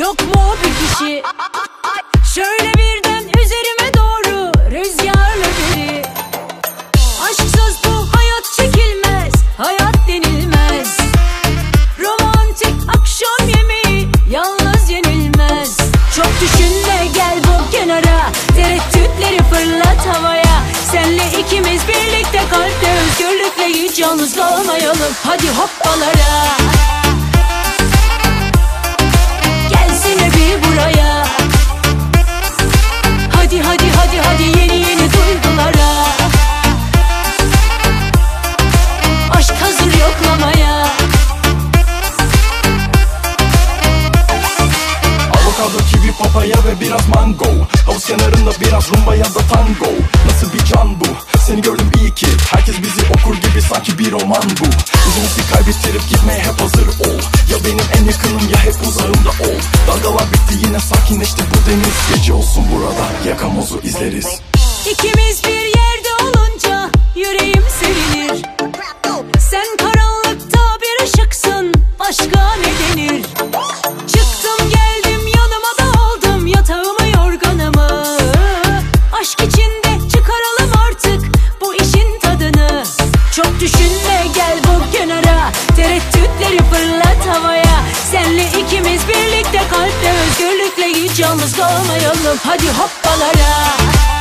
Yok mu bir kişi? Şöyle birden üzerime doğru rüzgarla biri Aşksız bu hayat çekilmez, hayat denilmez. Romantik akşam yemeği yalnız yenilmez. Çok düşünme gel bu kenara, tereddütleri fırlat havaya. Senle ikimiz birlikte kalpte özgürlükle hiç yalnız kalmayalım. Hadi hoppalara. Papaya ve biraz mango. Havuz kenarında biraz rumba ya da tango. Nasıl bir can bu? Seni gördüm iyi ki. Herkes bizi okur gibi sanki bir roman bu. Bizi kaybettirip gitmeye hep hazır ol. Ya benim en yakınım ya hep uzağımda ol. Dalgalar bitti yine sakinleşti bu deniz. Gece olsun burada yakamozu izleriz. İkimiz bir yerde ikimiz birlikte kalpte özgürlükle hiç yalnız kalmayalım. Hadi hoppalara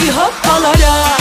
Hadi hoppalara